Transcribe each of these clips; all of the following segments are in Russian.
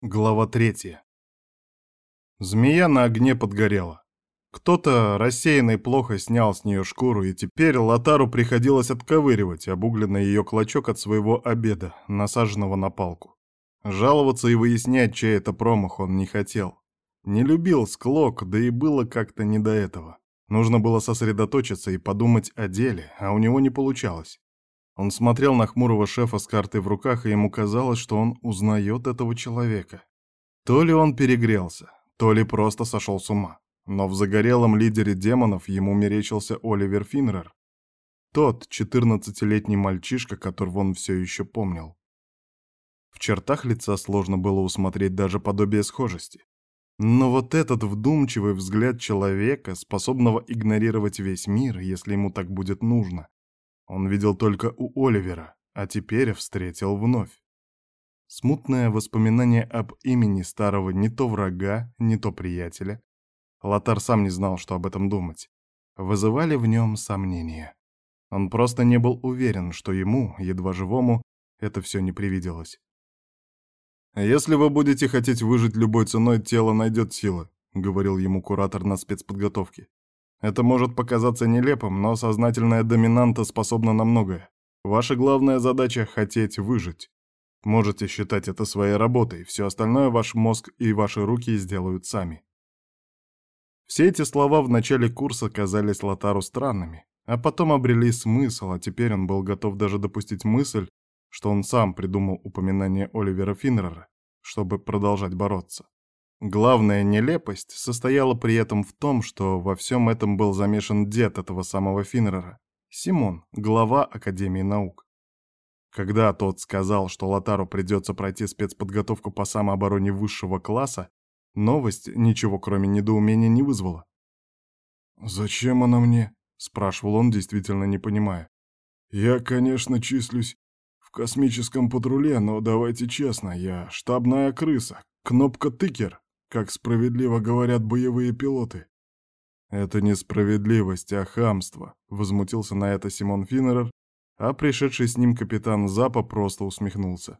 Глава третья. Змея на огне подгорела. Кто-то рассеянный плохо снял с нее шкуру, и теперь Лотару приходилось отковыривать обугленный ее клочок от своего обеда, насаженного на палку. Жаловаться и выяснять, чей это промах, он не хотел. Не любил склок, да и было как-то не до этого. Нужно было сосредоточиться и подумать о деле, а у него не получалось. Он смотрел на хмурого шефа с картой в руках, и ему казалось, что он узнает этого человека. То ли он перегрелся, то ли просто сошел с ума. Но в загорелом лидере демонов ему мерещился Оливер Финнерер. Тот 14-летний мальчишка, которого он все еще помнил. В чертах лица сложно было усмотреть даже подобие схожести. Но вот этот вдумчивый взгляд человека, способного игнорировать весь мир, если ему так будет нужно, он видел только у Оливера, а теперь встретил вновь. Смутное воспоминание об имени старого не то врага, не то приятеля. Лотар сам не знал, что об этом думать. Вызывали в нем сомнения. Он просто не был уверен, что ему, едва живому, это все не привиделось. «Если вы будете хотеть выжить любой ценой, тело найдет силы», — говорил ему куратор на спецподготовке. Это может показаться нелепым, но сознательная доминанта способна на многое. Ваша главная задача — хотеть выжить. Можете считать это своей работой, все остальное ваш мозг и ваши руки сделают сами. Все эти слова в начале курса казались Лотару странными, а потом обрели смысл, а теперь он был готов даже допустить мысль, что он сам придумал упоминание Оливера Финнерера, чтобы продолжать бороться. Главная нелепость состояла при этом в том, что во всем этом был замешан дед этого самого Финнерера, Симон, глава Академии наук. Когда тот сказал, что Лотару придется пройти спецподготовку по самообороне высшего класса, новость ничего кроме недоумения не вызвала. «Зачем она мне?» — спрашивал он, действительно не понимая. «Я, конечно, числюсь в космическом патруле, но давайте честно, я штабная крыса, кнопка-тыкер, как справедливо говорят боевые пилоты. Это не справедливость, а хамство, возмутился на это Симон Финнерер, а пришедший с ним капитан Запа просто усмехнулся.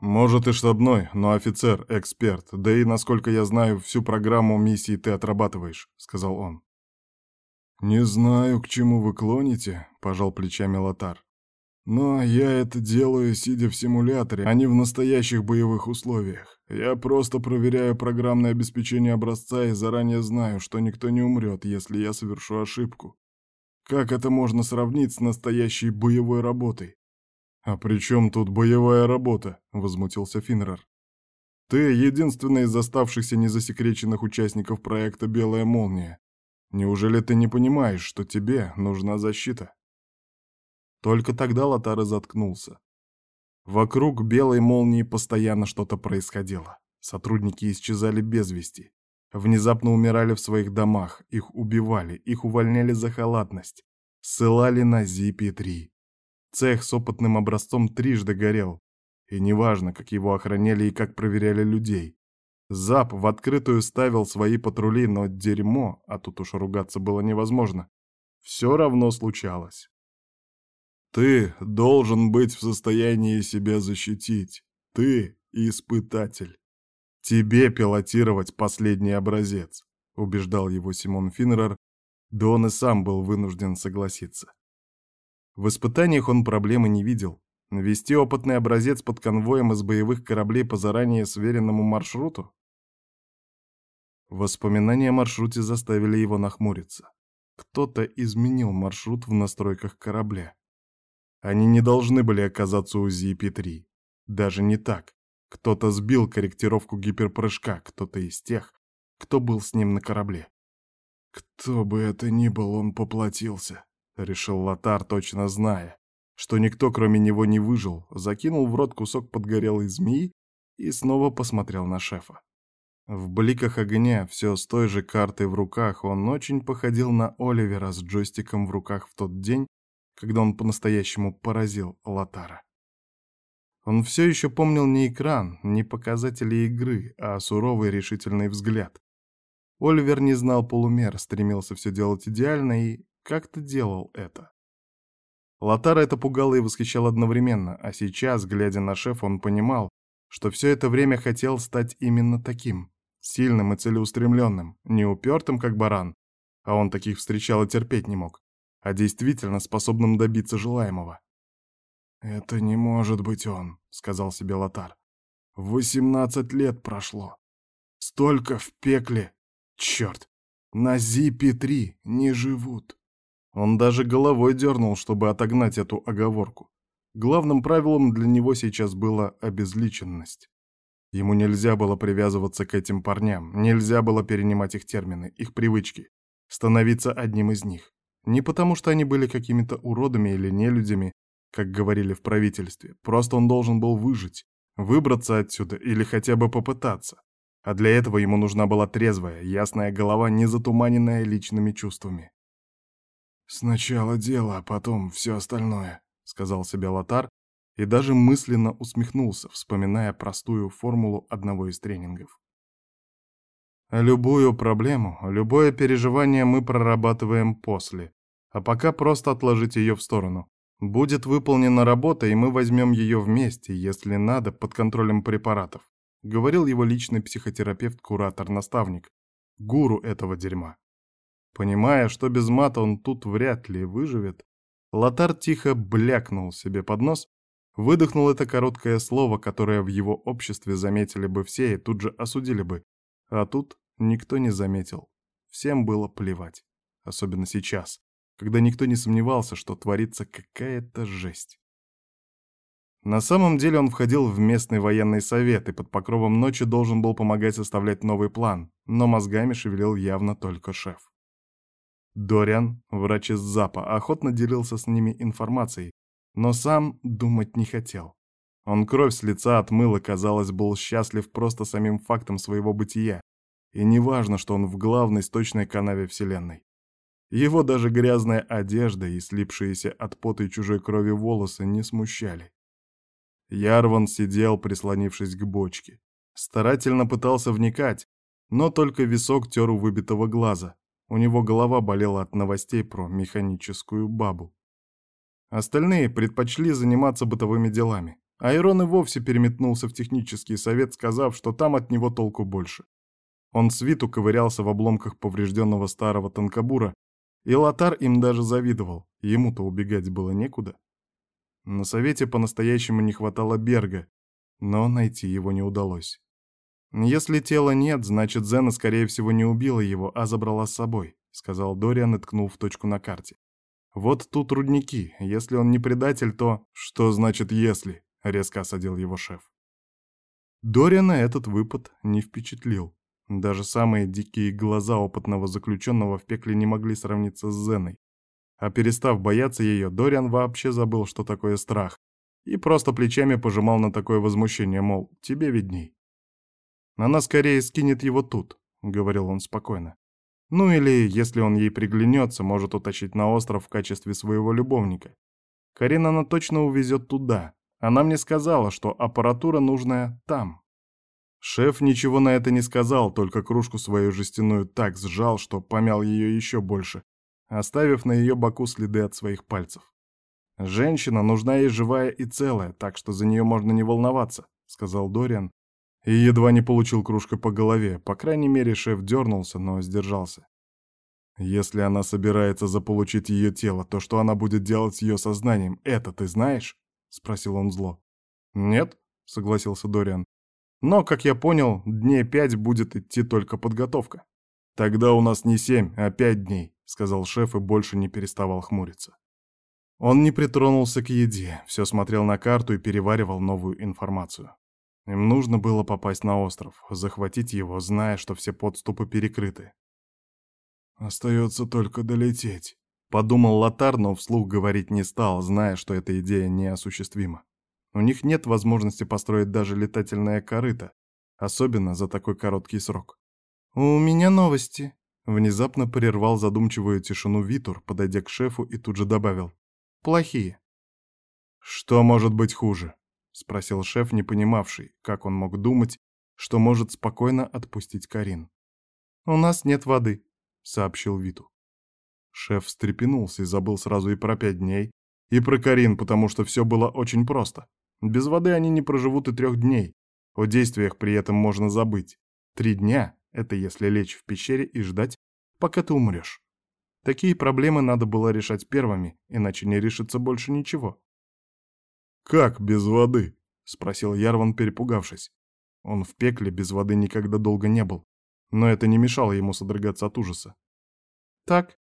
«Может и штабной, но офицер, эксперт, да и, насколько я знаю, всю программу миссии ты отрабатываешь», — сказал он. «Не знаю, к чему вы клоните», — пожал плечами Лотар. Но я это делаю, сидя в симуляторе, а не в настоящих боевых условиях. Я просто проверяю программное обеспечение образца и заранее знаю, что никто не умрет, если я совершу ошибку. Как это можно сравнить с настоящей боевой работой? «А при чем тут боевая работа?» — возмутился Финнерер. «Ты единственный из оставшихся незасекреченных участников проекта «Белая молния». Неужели ты не понимаешь, что тебе нужна защита?» Только тогда Лотар заткнулся. Вокруг белой молнии постоянно что-то происходило. Сотрудники исчезали без вести. Внезапно умирали в своих домах, их убивали, их увольняли за халатность. Ссылали на Зипи-3. Цех с опытным образцом трижды горел. И неважно, как его охраняли и как проверяли людей. ЗАП в открытую ставил свои патрули, но дерьмо, а тут уж ругаться было невозможно, все равно случалось. Ты должен быть в состоянии себя защитить. Ты испытатель. Тебе пилотировать последний образец, убеждал его Симон Финнерер, да он и сам был вынужден согласиться. В испытаниях он проблемы не видел. Вести опытный образец под конвоем из боевых кораблей по заранее сверенному маршруту? Воспоминания о маршруте заставили его нахмуриться. Кто-то изменил маршрут в настройках корабля. Они не должны были оказаться у ZP-3. Даже не так. Кто-то сбил корректировку гиперпрыжка, кто-то из тех, кто был с ним на корабле. «Кто бы это ни был, он поплатился», — решил Лотар, точно зная, что никто кроме него не выжил, закинул в рот кусок подгорелой змеи и снова посмотрел на шефа. В бликах огня, все с той же картой в руках, он очень походил на Оливера с джойстиком в руках в тот день, когда он по-настоящему поразил Латара. Он все еще помнил не экран, не показатели игры, а суровый решительный взгляд. Оливер не знал полумер, стремился все делать идеально и как-то делал это. Латара это пугало и восхищал одновременно, а сейчас, глядя на шефа, он понимал, что все это время хотел стать именно таким, сильным и целеустремленным, не упертым, как баран, а он таких встречал и терпеть не мог, а действительно способным добиться желаемого. «Это не может быть он», — сказал себе Лотар. «Восемнадцать лет прошло. Столько в пекле. Черт, на Зипе-3 не живут». Он даже головой дернул, чтобы отогнать эту оговорку. Главным правилом для него сейчас была обезличенность. Ему нельзя было привязываться к этим парням, нельзя было перенимать их термины, их привычки, становиться одним из них. Не потому, что они были какими-то уродами или нелюдями, как говорили в правительстве, просто он должен был выжить, выбраться отсюда или хотя бы попытаться. А для этого ему нужна была трезвая, ясная голова, не затуманенная личными чувствами. «Сначала дело, а потом все остальное», — сказал себе Лотар и даже мысленно усмехнулся, вспоминая простую формулу одного из тренингов. Любую проблему, любое переживание мы прорабатываем после, а пока просто отложить ее в сторону. Будет выполнена работа, и мы возьмем ее вместе, если надо, под контролем препаратов, говорил его личный психотерапевт-куратор-наставник, гуру этого дерьма. Понимая, что без мата он тут вряд ли выживет, Лотар тихо блякнул себе под нос, выдохнул это короткое слово, которое в его обществе заметили бы все и тут же осудили бы, а тут никто не заметил. Всем было плевать. Особенно сейчас, когда никто не сомневался, что творится какая-то жесть. На самом деле он входил в местный военный совет и под покровом ночи должен был помогать составлять новый план, но мозгами шевелил явно только шеф. Дориан, врач из ЗАПа, охотно делился с ними информацией, но сам думать не хотел. Он кровь с лица отмыл и, казалось, был счастлив просто самим фактом своего бытия. И неважно, что он в главной сточной канаве Вселенной. Его даже грязная одежда и слипшиеся от пота и чужой крови волосы не смущали. Ярван сидел, прислонившись к бочке. Старательно пытался вникать, но только висок тер у выбитого глаза. У него голова болела от новостей про механическую бабу. Остальные предпочли заниматься бытовыми делами. Айрон и вовсе переметнулся в технический совет, сказав, что там от него толку больше. Он с виду ковырялся в обломках поврежденного старого танкобура, и Лотар им даже завидовал, ему-то убегать было некуда. На совете по-настоящему не хватало Берга, но найти его не удалось. «Если тела нет, значит, Зена, скорее всего, не убила его, а забрала с собой», — сказал Дориан и ткнул в точку на карте. «Вот тут рудники. Если он не предатель, то...» «Что значит «если»?» — резко осадил его шеф. Дориана этот выпад не впечатлил. Даже самые дикие глаза опытного заключенного в пекле не могли сравниться с Зеной. А перестав бояться ее, Дориан вообще забыл, что такое страх, и просто плечами пожимал на такое возмущение, мол, тебе видней. Она скорее скинет его тут, — говорил он спокойно. Ну или, если он ей приглянется, может утащить на остров в качестве своего любовника. Карина она точно увезет туда. Она мне сказала, что аппаратура нужная там. Шеф ничего на это не сказал, только кружку свою жестяную так сжал, что помял ее еще больше, оставив на ее боку следы от своих пальцев. «Женщина нужна ей живая и целая, так что за нее можно не волноваться», — сказал Дориан, и едва не получил кружкой по голове. По крайней мере, шеф дернулся, но сдержался. Если она собирается заполучить ее тело, то что она будет делать с ее сознанием, это ты знаешь? Спросил он зло. Нет, согласился Дориан. Но, как я понял, дней пять будет идти только подготовка. Тогда у нас не семь, а пять дней, сказал шеф и больше не переставал хмуриться. Он не притронулся к еде, все смотрел на карту и переваривал новую информацию. Им нужно было попасть на остров, захватить его, зная, что все подступы перекрыты. «Остается только долететь», — подумал Лотар, но вслух говорить не стал, зная, что эта идея неосуществима. У них нет возможности построить даже летательное корыто, особенно за такой короткий срок. «У меня новости», — внезапно прервал задумчивую тишину Витур, подойдя к шефу и тут же добавил. «Плохие». «Что может быть хуже?» — спросил шеф, не понимавший, как он мог думать, что может спокойно отпустить Карин. «У нас нет воды», — сообщил Виту. Шеф встрепенулся и забыл сразу и про пять дней, и про Карин, потому что все было очень просто. Без воды они не проживут и трех дней, О действиях при этом можно забыть. Три дня — это если лечь в пещере и ждать, пока ты умрешь. Такие проблемы надо было решать первыми, иначе не решится больше ничего. «Как без воды?» — спросил Ярван, перепугавшись. Он в пекле без воды никогда долго не был, но это не мешало ему содрогаться от ужаса. «Так,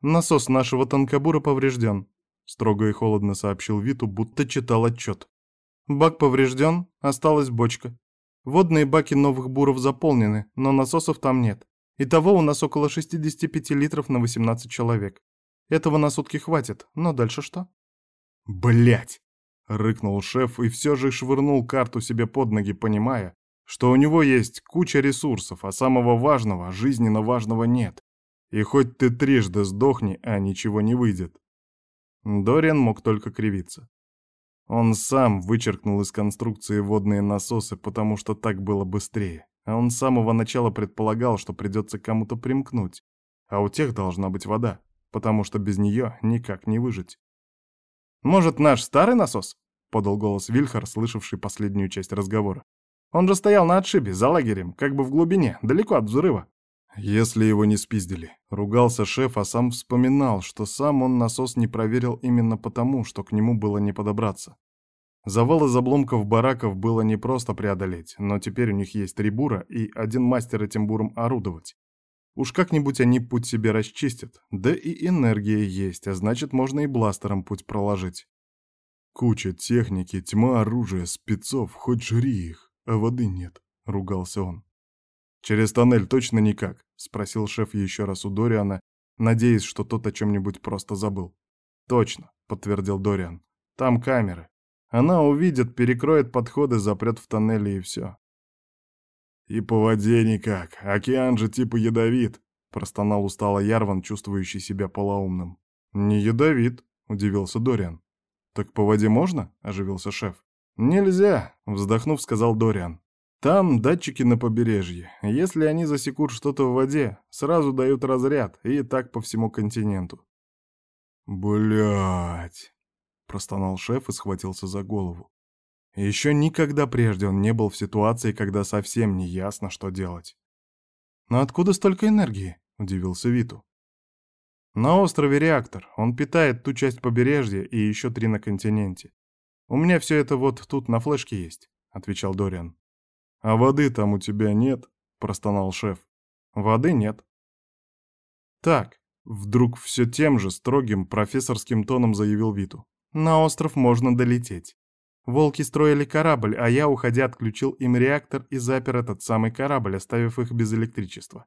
насос нашего танкобура поврежден», — строго и холодно сообщил Виту, будто читал отчет. «Бак поврежден, осталась бочка. Водные баки новых буров заполнены, но насосов там нет. Итого у нас около 65 литров на 18 человек. Этого на сутки хватит, но дальше что?» Блять! рыкнул шеф и все же швырнул карту себе под ноги, понимая, что у него есть куча ресурсов, а самого важного, жизненно важного нет. И хоть ты трижды сдохни, а ничего не выйдет. Дориан мог только кривиться. Он сам вычеркнул из конструкции водные насосы, потому что так было быстрее. А он с самого начала предполагал, что придется кому-то примкнуть. А у тех должна быть вода, потому что без нее никак не выжить. «Может, наш старый насос?» — подал голос Вильхар, слышавший последнюю часть разговора. Он же стоял на отшибе, за лагерем, как бы в глубине, далеко от взрыва. Если его не спиздили. Ругался шеф, а сам вспоминал, что сам он насос не проверил именно потому, что к нему было не подобраться. Завал из обломков бараков было не просто преодолеть, но теперь у них есть три бура и один мастер этим буром орудовать. Уж как-нибудь они путь себе расчистят, да и энергия есть, а значит можно и бластером путь проложить. Куча техники, тьма оружия, спецов, хоть жри их а воды нет», — ругался он. «Через тоннель точно никак?» — спросил шеф еще раз у Дориана, надеясь, что тот о чем-нибудь просто забыл. «Точно», — подтвердил Дориан. «Там камеры. Она увидит, перекроет подходы, запрет в тоннеле и все». «И по воде никак. Океан же типа ядовит», — простонал устало Ярван, чувствующий себя полоумным. «Не ядовит», — удивился Дориан. «Так по воде можно?» — оживился шеф. «Нельзя», — вздохнув, сказал Дориан. «Там датчики на побережье. Если они засекут что-то в воде, сразу дают разряд, и так по всему континенту». Блять! простонал шеф и схватился за голову. Еще никогда прежде он не был в ситуации, когда совсем не ясно, что делать. «Но откуда столько энергии?» — удивился Виту. «На острове реактор. Он питает ту часть побережья и еще три на континенте. «У меня все это вот тут на флешке есть», — отвечал Дориан. «А воды там у тебя нет?» — простонал шеф. «Воды нет». «Так», — вдруг все тем же строгим профессорским тоном заявил Виту. «На остров можно долететь. Волки строили корабль, а я, уходя, отключил им реактор и запер этот самый корабль, оставив их без электричества.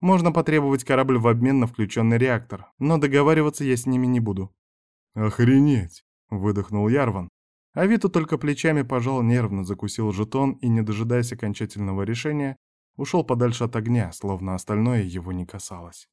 Можно потребовать корабль в обмен на включенный реактор, но договариваться я с ними не буду». «Охренеть!» — выдохнул Ярван, а Виту только плечами пожал, нервно закусил жетон и, не дожидаясь окончательного решения, ушел подальше от огня, словно остальное его не касалось.